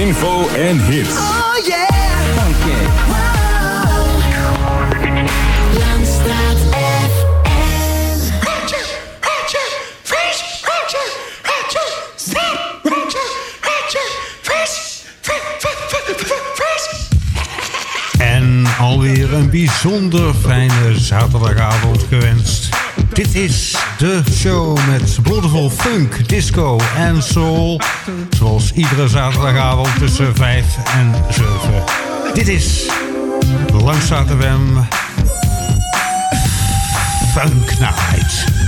Info en hits. Oh, yeah! Dank je! Wow! Landstaat FN. Hartje, Hartje, Frisch, Hartje, Hartje, Stan, Hartje, Hartje, Frisch, Frisch, Frisch, Frisch, Frisch. En alweer een bijzonder fijne zaterdagavond gewenst. Dit is de show met wondervol funk, disco en soul zoals iedere zaterdagavond tussen 5 en 7. Dit is Langstraat FM Funk Night.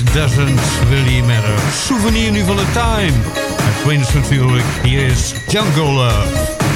It Doesn't Really Matter. Souvenir nu van de time. Met Prince natuurlijk, hier is Django Love.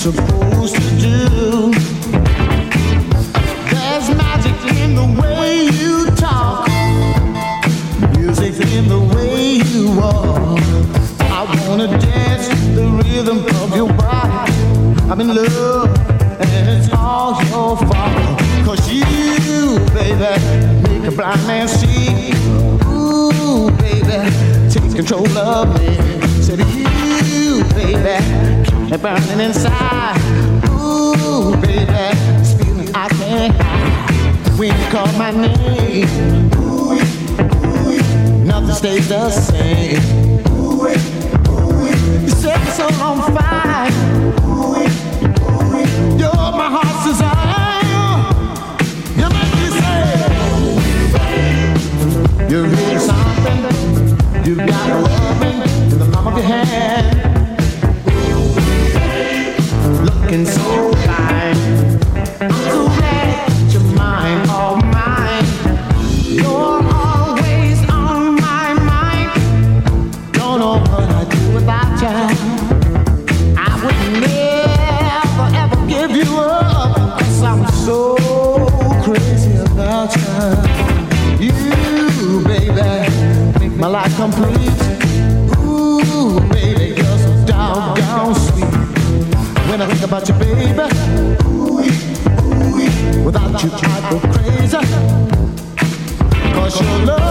supposed to do. There's magic in the way you talk, music in the way you walk. I wanna dance to the rhythm of your body. I'm in love, and it's all your you, baby, make a blind man see. Ooh, baby, take control of me burning inside. Ooh, baby, this feeling I can't hide. When you call my name, ooh, nothing stays the same. You set my soul on fire. Ooh, you're my heart's desire. You make me say, you're really something. You've got a woman in the palm of your hand. broken soul. about you, baby. Without you, I'd go crazy. Cause your love.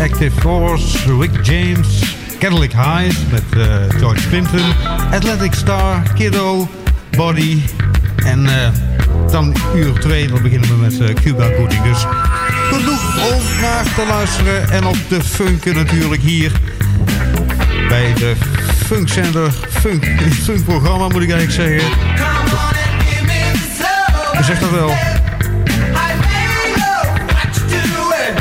Active Force, Rick James, Catholic Highs met eh, George Pinton, Athletic Star, Kiddo, Body en eh, dan uur 2, dan beginnen we met eh, Cuba Gooding. Dus genoeg om naar te luisteren en op de funken natuurlijk hier bij de funkzender, funk, funkprogramma funk moet ik eigenlijk zeggen. Zeg dat wel.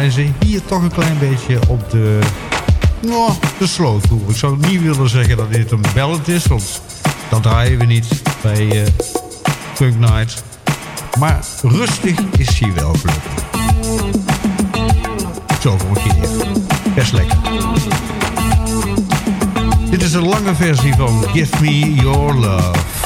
zijn ze hier toch een klein beetje op de, oh, de sloot Ik zou niet willen zeggen dat dit een ballad is, want dat draaien we niet bij eh, uh, Funk Night. Maar rustig is hier wel gelukkig. Zo voor een keer. Best lekker. Dit is een lange versie van Give Me Your Love.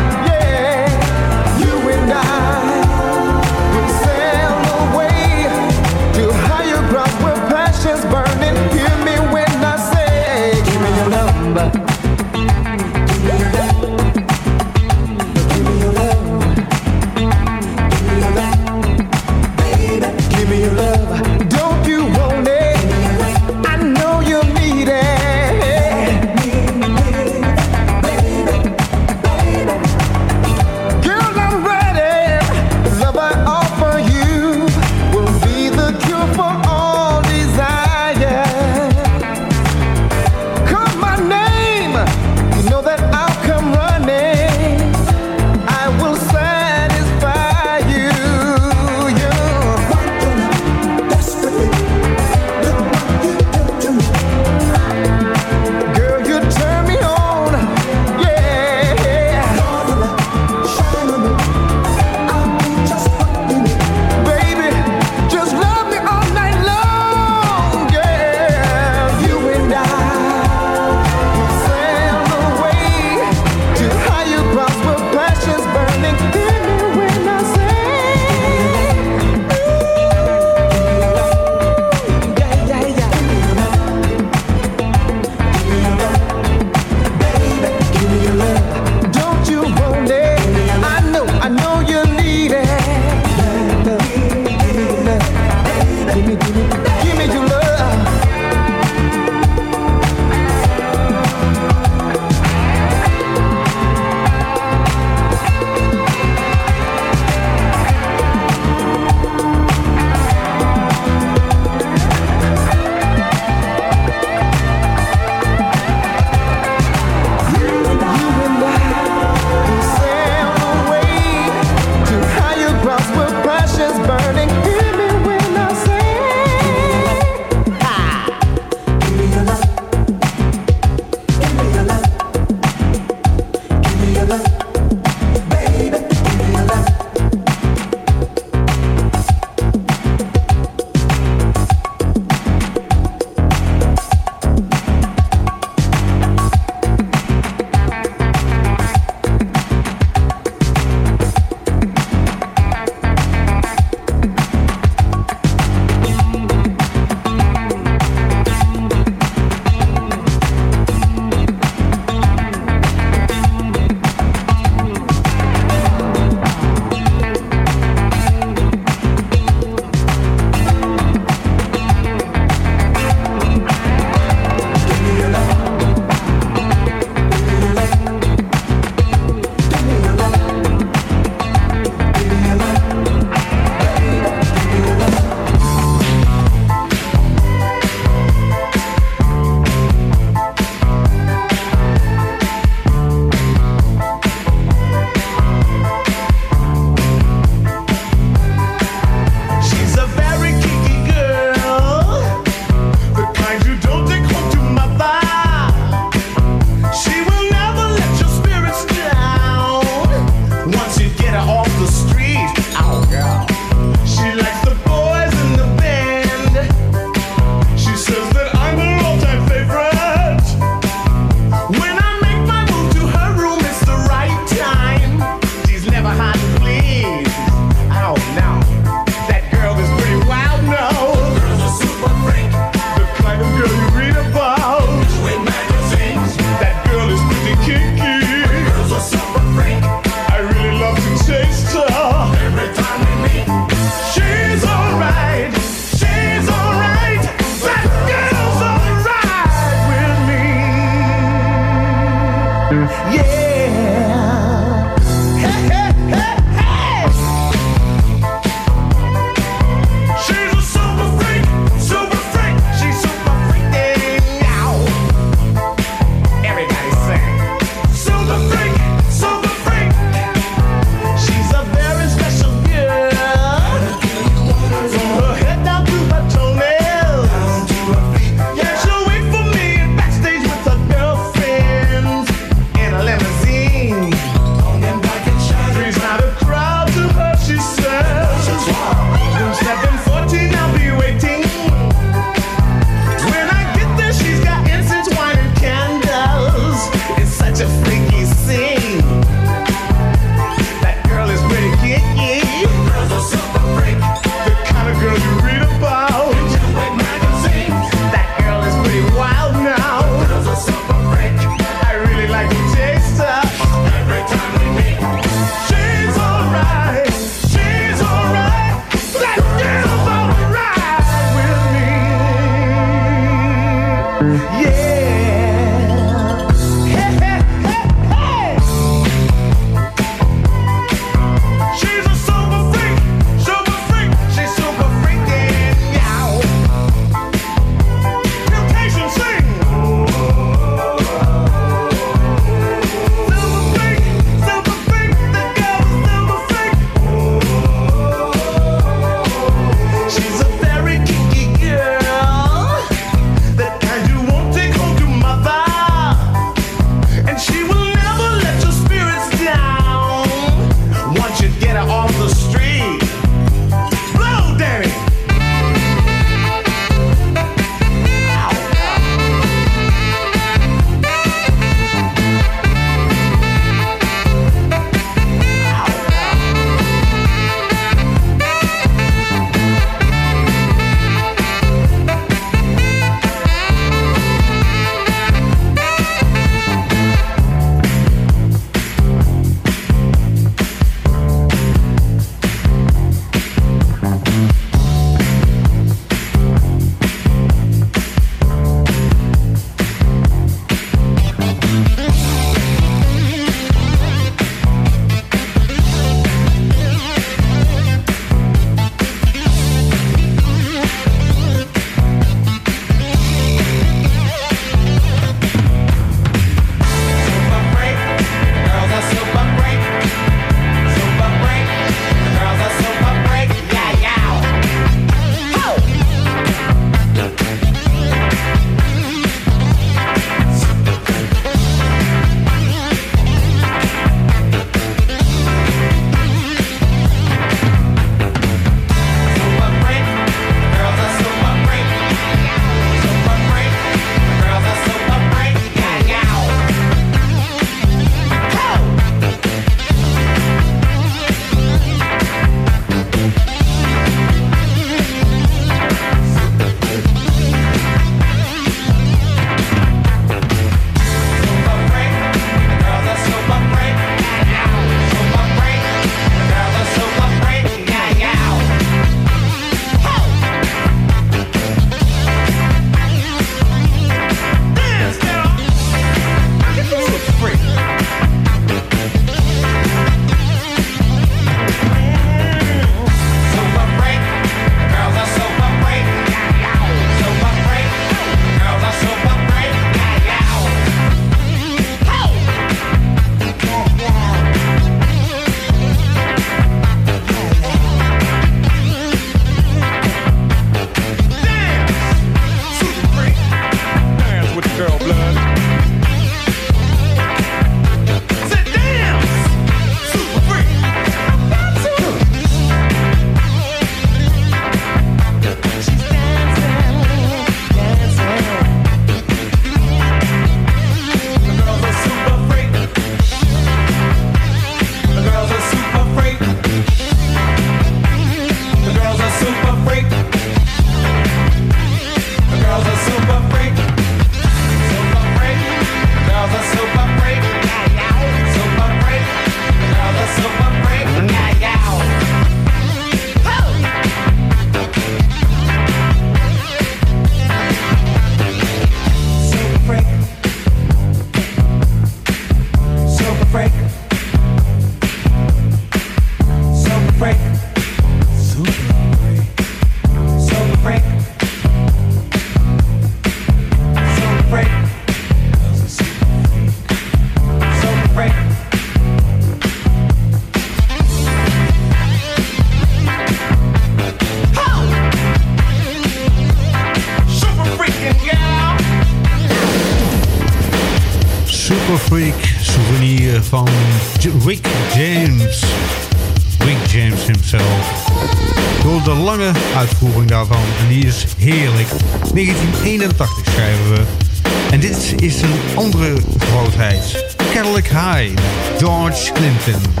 Washington.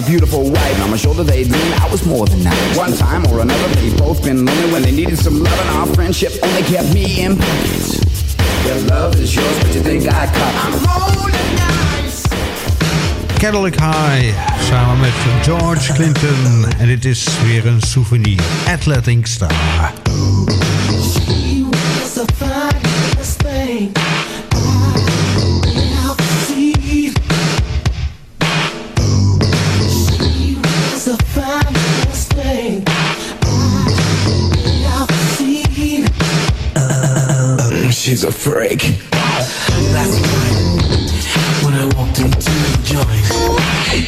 a beautiful wife. And on my shoulder they lean, I was more than that. One time or another, they both been lonely when they needed some love, and our friendship only kept me in place. Your love is yours, but you think I cut I'm holding nice. Catholic High, samen met George Clinton. En dit is weer een souvenir. Athletic Star. he's a freak. Last night, when I walked into the joint,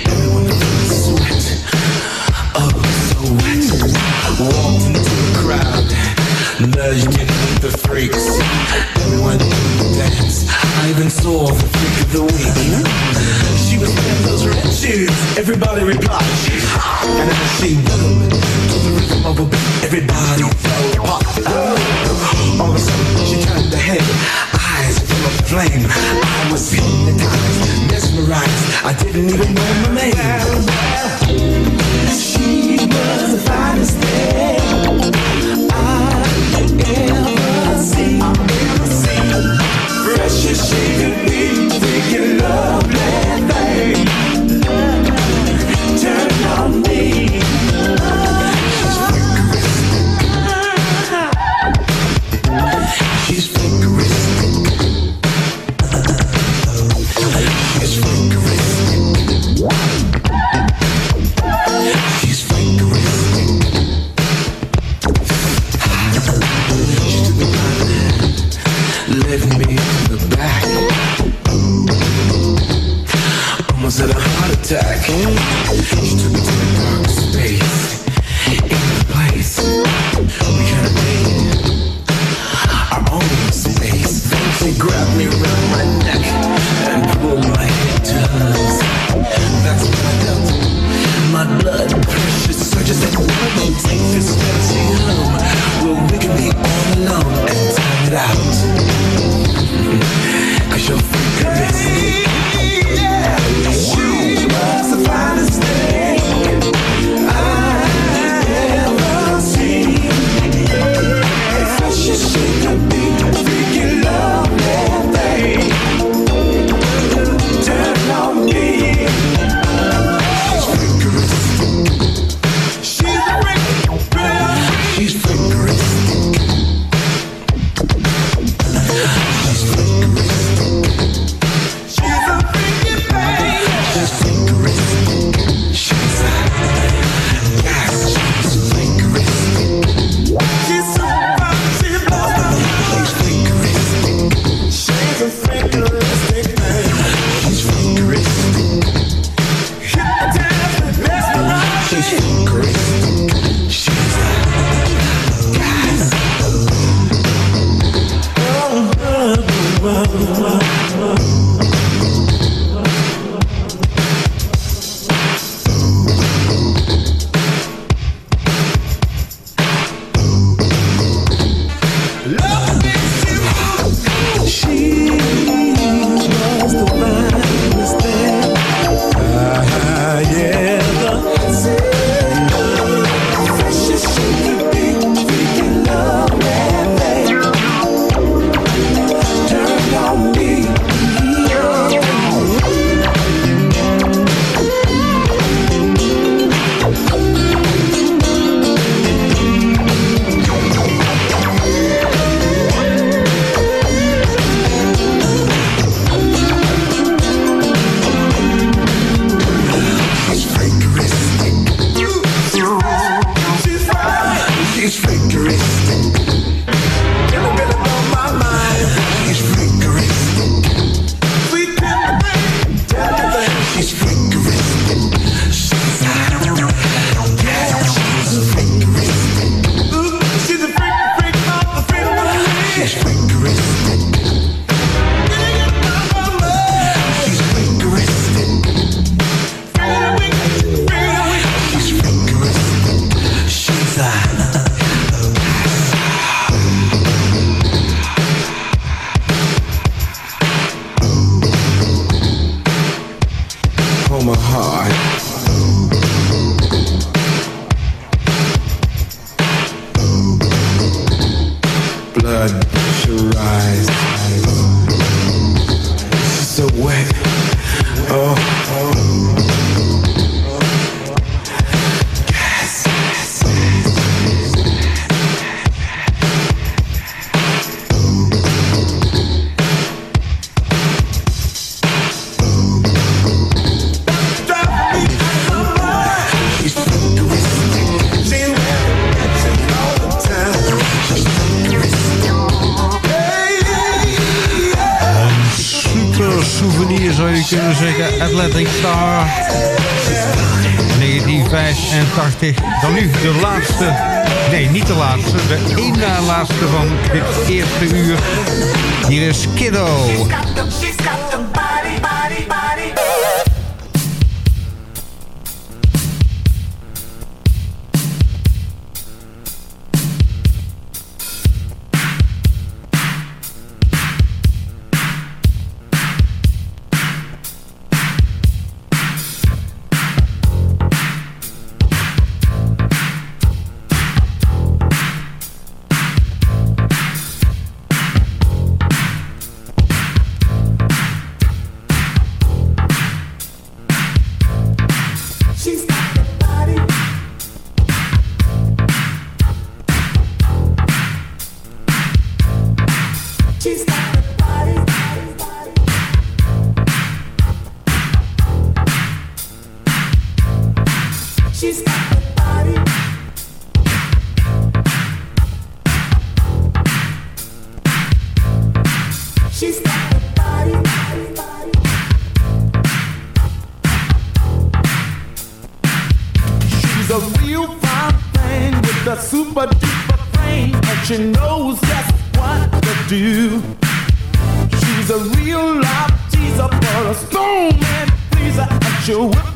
everyone was so. Oh, so wet. Walked into the crowd, merged in with the freaks. Everyone dance. I even saw the freak of the week. She was wearing those red shoes. Everybody replied, she's hot. And as she moved to the rhythm of a beat, everybody flowed. flame. I was hypnotized, mesmerized. I didn't even know my name.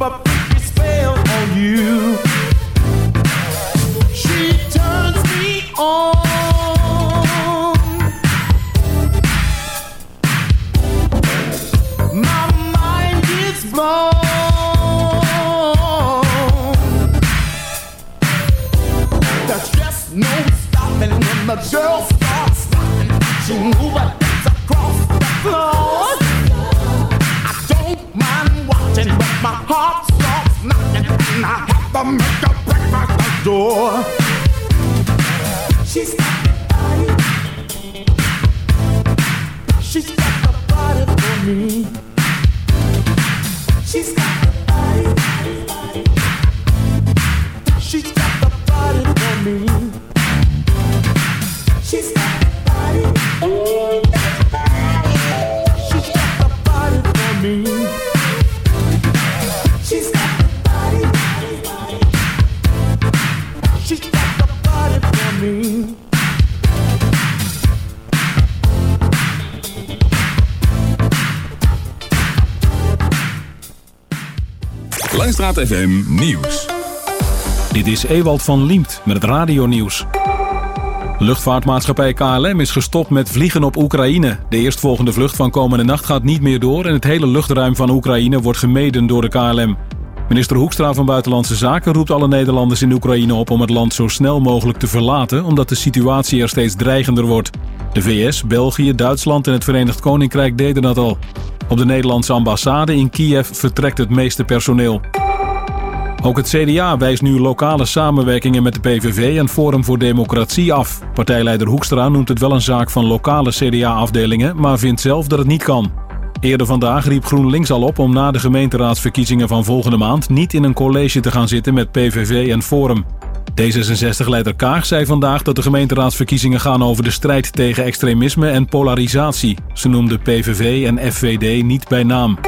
up. FM Nieuws. Dit is Ewald van Liemt met het radionieuws. Luchtvaartmaatschappij KLM is gestopt met vliegen op Oekraïne. De eerstvolgende vlucht van komende nacht gaat niet meer door... en het hele luchtruim van Oekraïne wordt gemeden door de KLM. Minister Hoekstra van Buitenlandse Zaken roept alle Nederlanders in Oekraïne op... om het land zo snel mogelijk te verlaten... omdat de situatie er steeds dreigender wordt. De VS, België, Duitsland en het Verenigd Koninkrijk deden dat al. Op de Nederlandse ambassade in Kiev vertrekt het meeste personeel. Ook het CDA wijst nu lokale samenwerkingen met de PVV en Forum voor Democratie af. Partijleider Hoekstra noemt het wel een zaak van lokale CDA-afdelingen, maar vindt zelf dat het niet kan. Eerder vandaag riep GroenLinks al op om na de gemeenteraadsverkiezingen van volgende maand niet in een college te gaan zitten met PVV en Forum. D66-leider Kaag zei vandaag dat de gemeenteraadsverkiezingen gaan over de strijd tegen extremisme en polarisatie. Ze noemde PVV en FVD niet bij naam.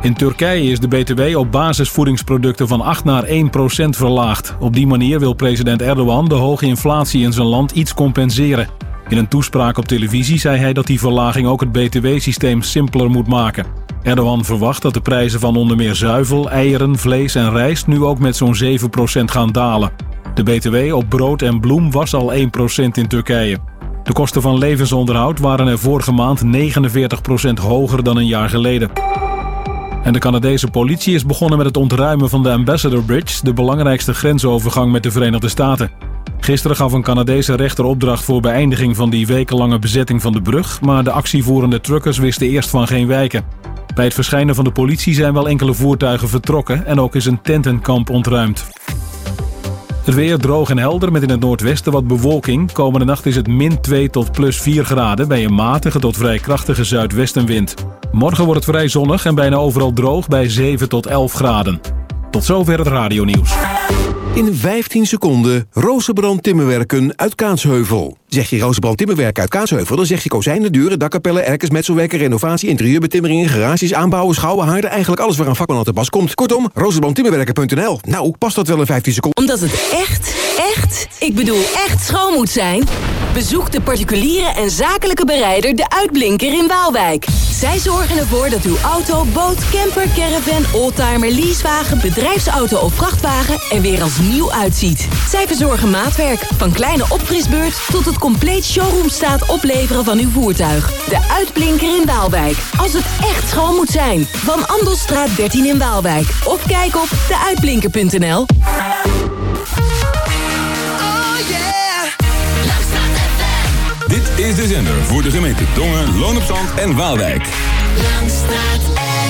In Turkije is de BTW op basisvoedingsproducten van 8 naar 1 procent verlaagd. Op die manier wil president Erdogan de hoge inflatie in zijn land iets compenseren. In een toespraak op televisie zei hij dat die verlaging ook het BTW-systeem simpeler moet maken. Erdogan verwacht dat de prijzen van onder meer zuivel, eieren, vlees en rijst nu ook met zo'n 7 procent gaan dalen. De BTW op brood en bloem was al 1 procent in Turkije. De kosten van levensonderhoud waren er vorige maand 49 procent hoger dan een jaar geleden. En de Canadese politie is begonnen met het ontruimen van de Ambassador Bridge, de belangrijkste grensovergang met de Verenigde Staten. Gisteren gaf een Canadese rechter opdracht voor beëindiging van die wekenlange bezetting van de brug, maar de actievoerende truckers wisten eerst van geen wijken. Bij het verschijnen van de politie zijn wel enkele voertuigen vertrokken en ook is een tentenkamp ontruimd. Het weer droog en helder met in het noordwesten wat bewolking. Komende nacht is het min 2 tot plus 4 graden bij een matige tot vrij krachtige zuidwestenwind. Morgen wordt het vrij zonnig en bijna overal droog bij 7 tot 11 graden. Tot zover het radionieuws. In 15 seconden Rozenbrand Timmerwerken uit Kaatsheuvel. Zeg je Rozenbrand Timmerwerken uit Kaatsheuvel... dan zeg je kozijnen, deuren, dakkapellen, erkers, metselwerken... renovatie, interieurbetimmeringen, garages, aanbouwen, schouwen, haarden... eigenlijk alles waar een vakman aan te pas komt. Kortom, rozenbrandtimmerwerken.nl. Nou, past dat wel in 15 seconden? Omdat het echt, echt, ik bedoel echt schoon moet zijn... bezoek de particuliere en zakelijke bereider De Uitblinker in Waalwijk. Zij zorgen ervoor dat uw auto, boot, camper, caravan, oldtimer, leasewagen... bedrijfsauto of vrachtwagen er weer als nieuw uitziet. Zij verzorgen maatwerk, van kleine opfrisbeurt... tot het compleet showroomstaat opleveren van uw voertuig. De Uitblinker in Waalwijk. Als het echt schoon moet zijn. Van Andelstraat 13 in Waalwijk. Of kijk op deuitblinker.nl. Dit is de zender voor de gemeente Dongen, Loon op Zand en Waalwijk. Langstraat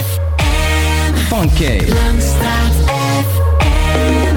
FM. Funky. Langstraat FM.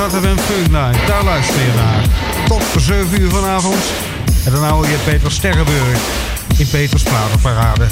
Start FM Daar luister je naar. Tot 7 uur vanavond. En dan hou je Peter Sterrenburg in Peters Platenparade.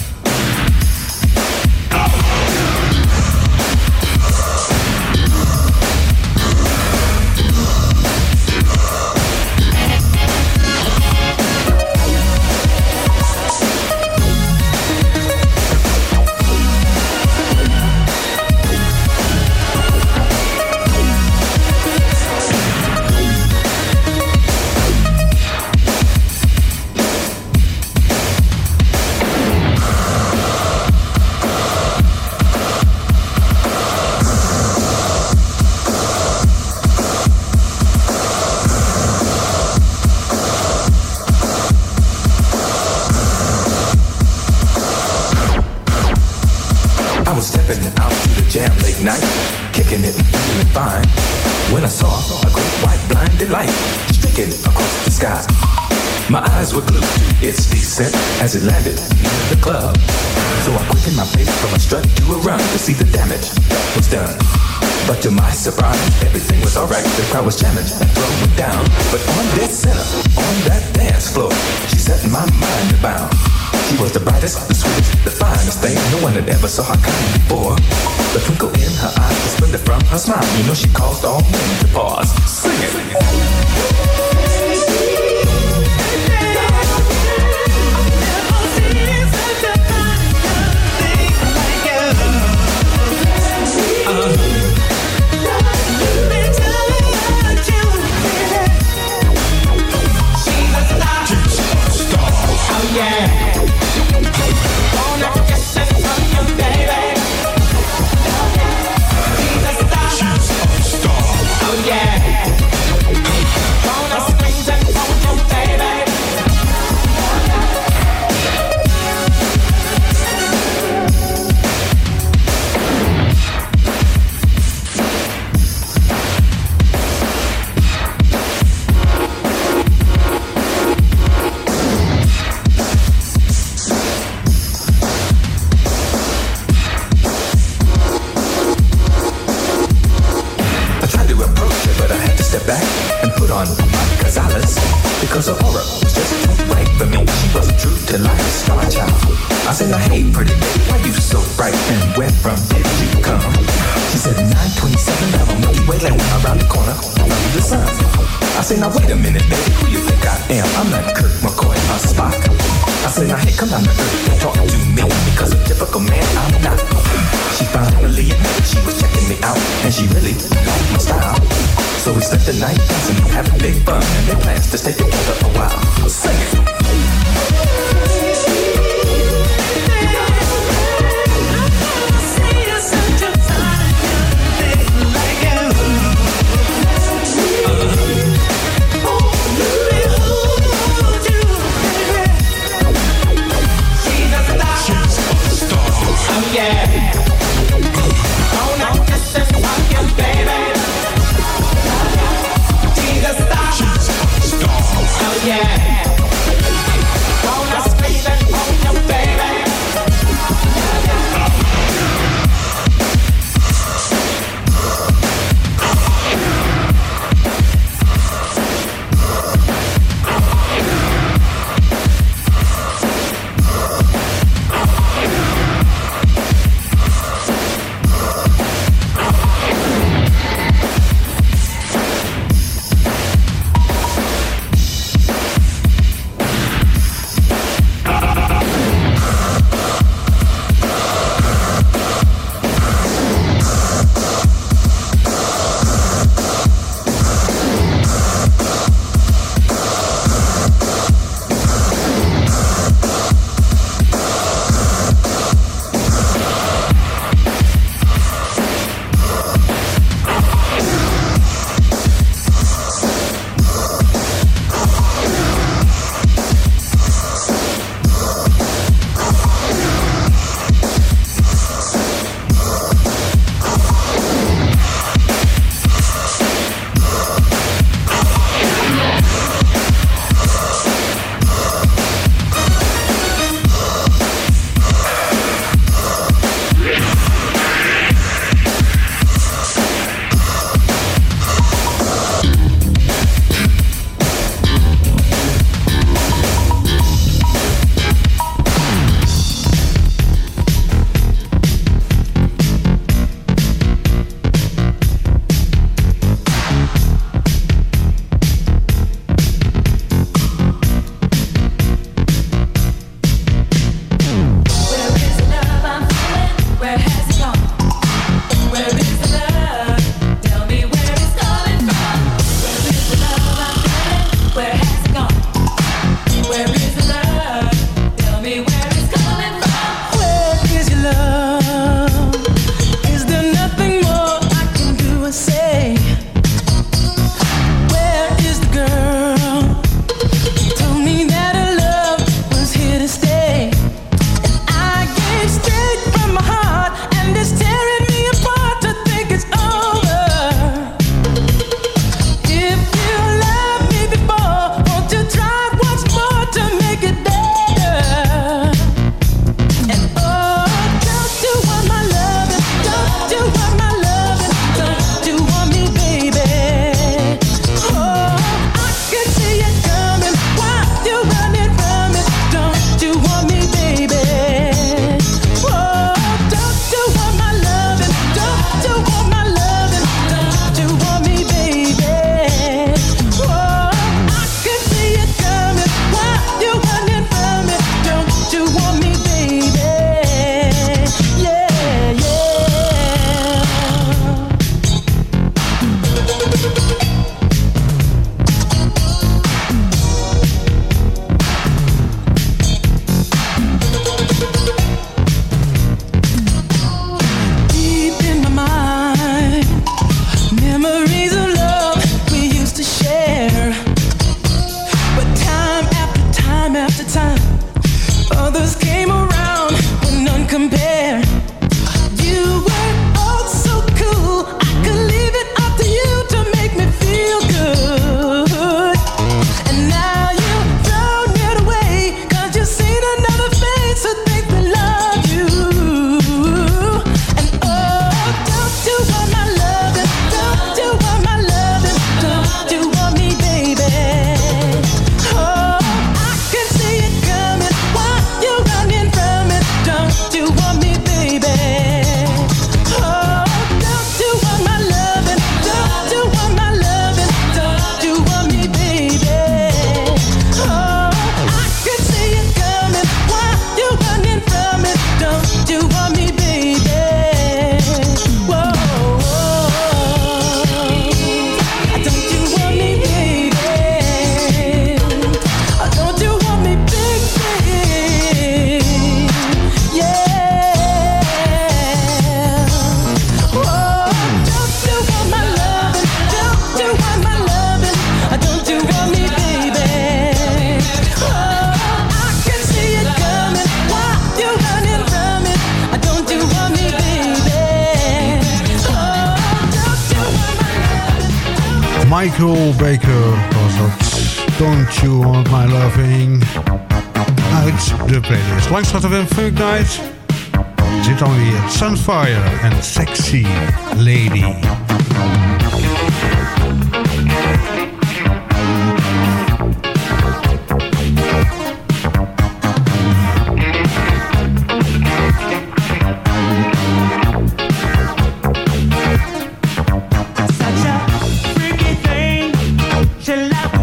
I was jamming, that drove me down. But on this center, on that dance floor, she set my mind to bound. She was the brightest, the sweetest, the finest thing no one had ever saw her kind before. The twinkle in her eyes, the splendor from her smile, you know she caused all men to pause.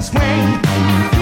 Swing,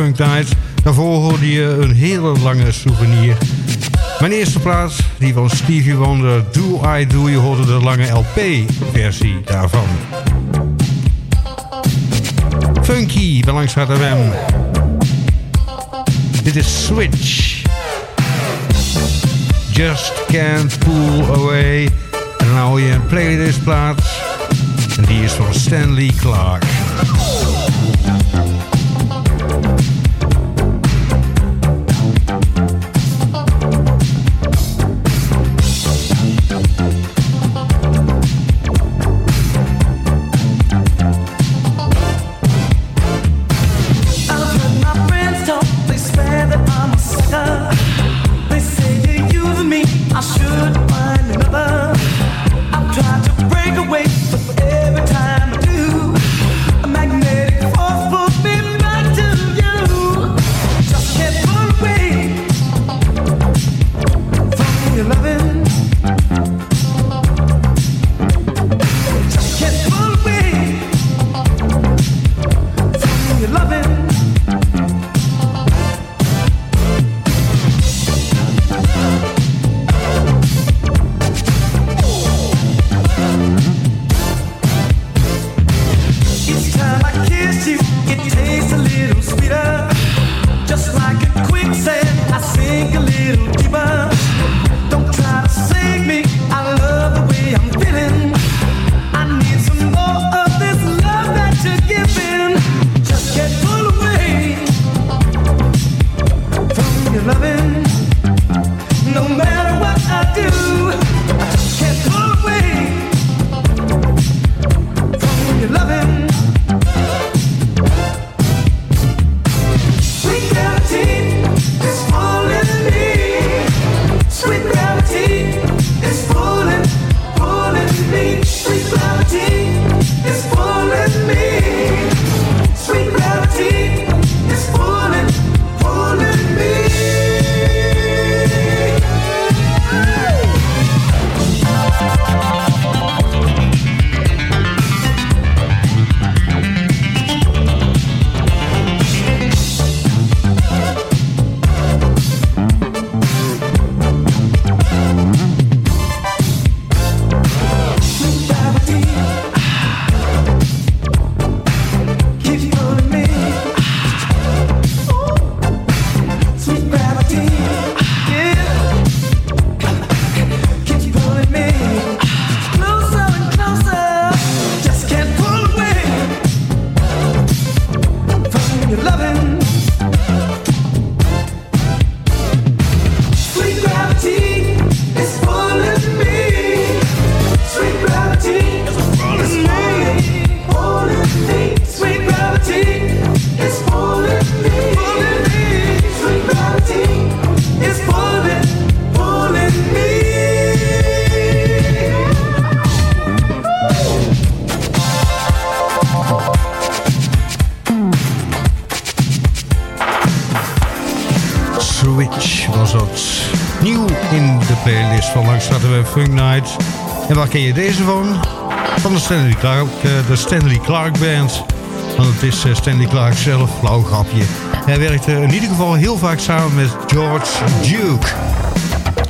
Funk Night. Daarvoor hoorde je een hele lange souvenir. Mijn eerste plaats, die van Stevie Wonder, Do I Do. Je hoorde de lange LP-versie daarvan. Funky, we hem. Dit is Switch. Just Can't Pull Away. En dan hou je een playlist plaats. En die is van Stanley Clark. Je deze van? Van de Stanley Clark, eh, de Stanley Clark Band. Want het is eh, Stanley Clark zelf, flauw grapje. Hij werkte in ieder geval heel vaak samen met George Duke.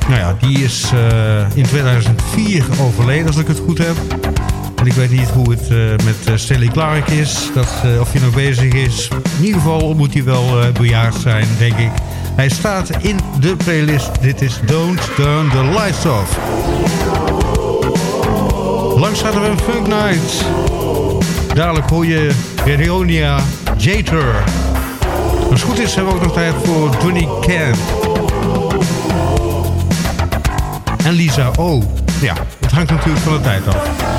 Nou ja, die is eh, in 2004 overleden als ik het goed heb. En ik weet niet hoe het met Stanley Clark is. Dat, of hij nog bezig is. In ieder geval moet hij wel bejaard zijn, denk ik. Hij staat in de playlist. Dit is Don't Turn the Lights Off. Langs hadden we een Funk Night. Dadelijk hoor je Veronia Jater. Als het goed is hebben we ook nog tijd voor Johnny Camp. En Lisa O. Ja, het hangt natuurlijk van de tijd af.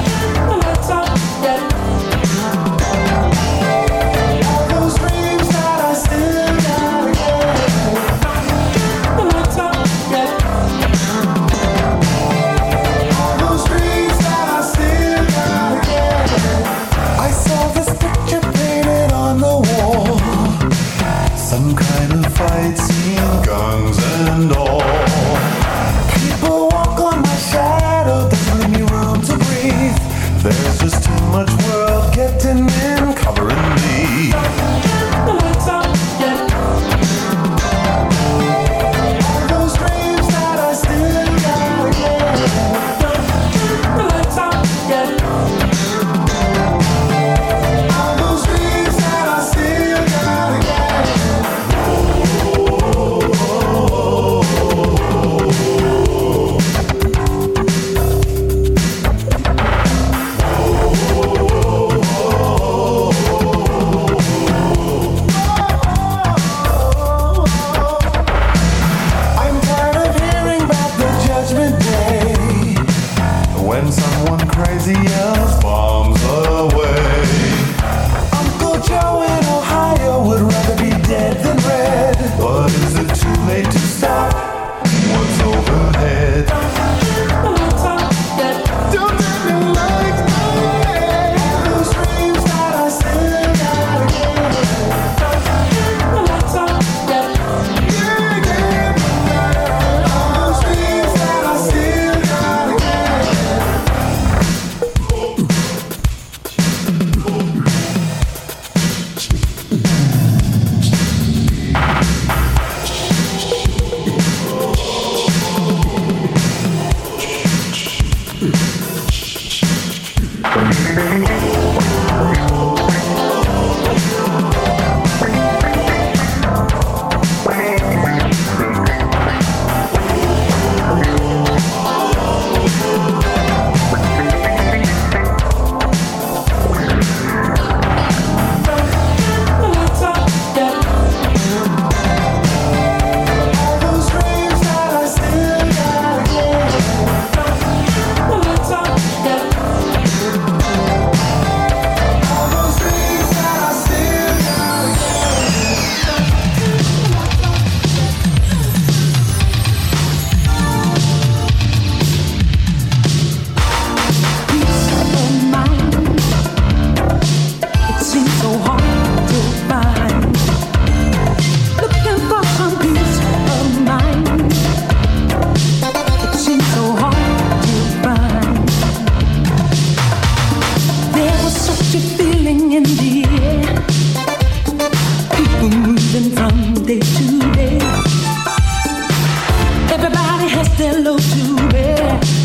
their look to me.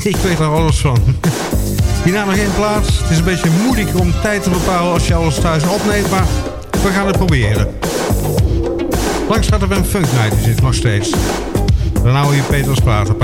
Ik weet er alles van. Hierna nog geen plaats. Het is een beetje moeilijk om tijd te bepalen als je alles thuis opneemt, maar we gaan het proberen. Langs gaat er een Funk Night, die zit nog steeds. Dan houden je Peters platen.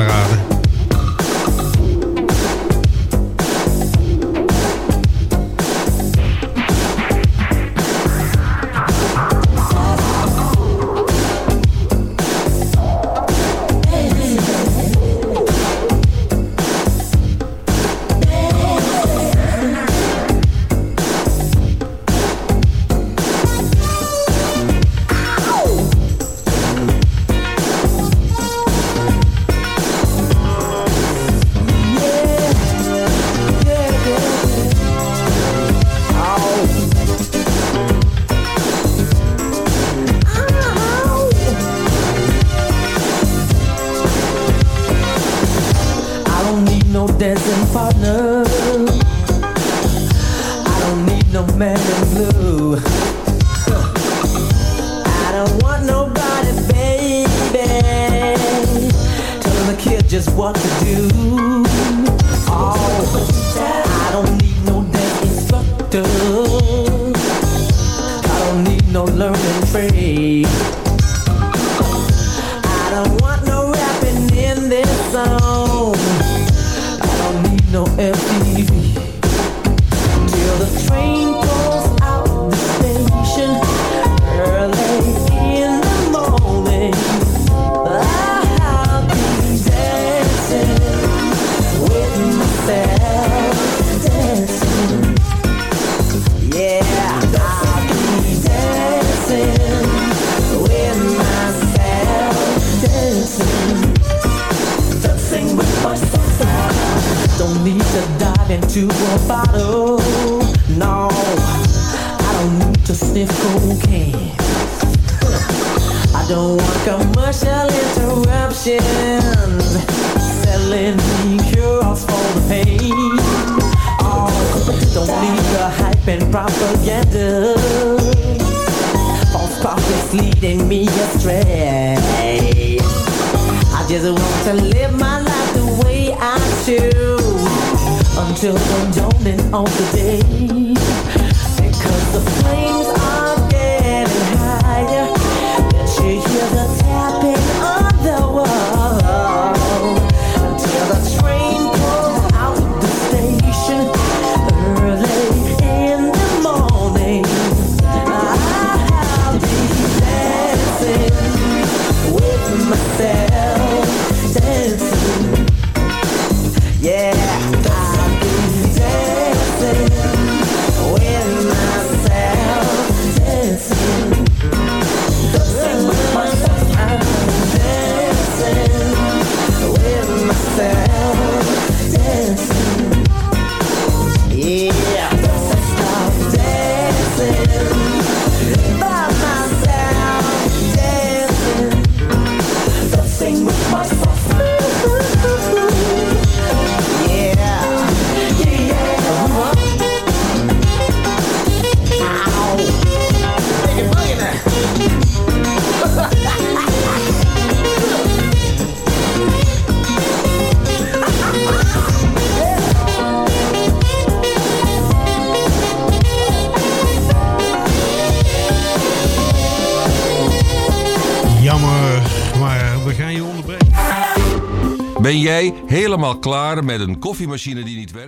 een koffiemachine die niet werkt.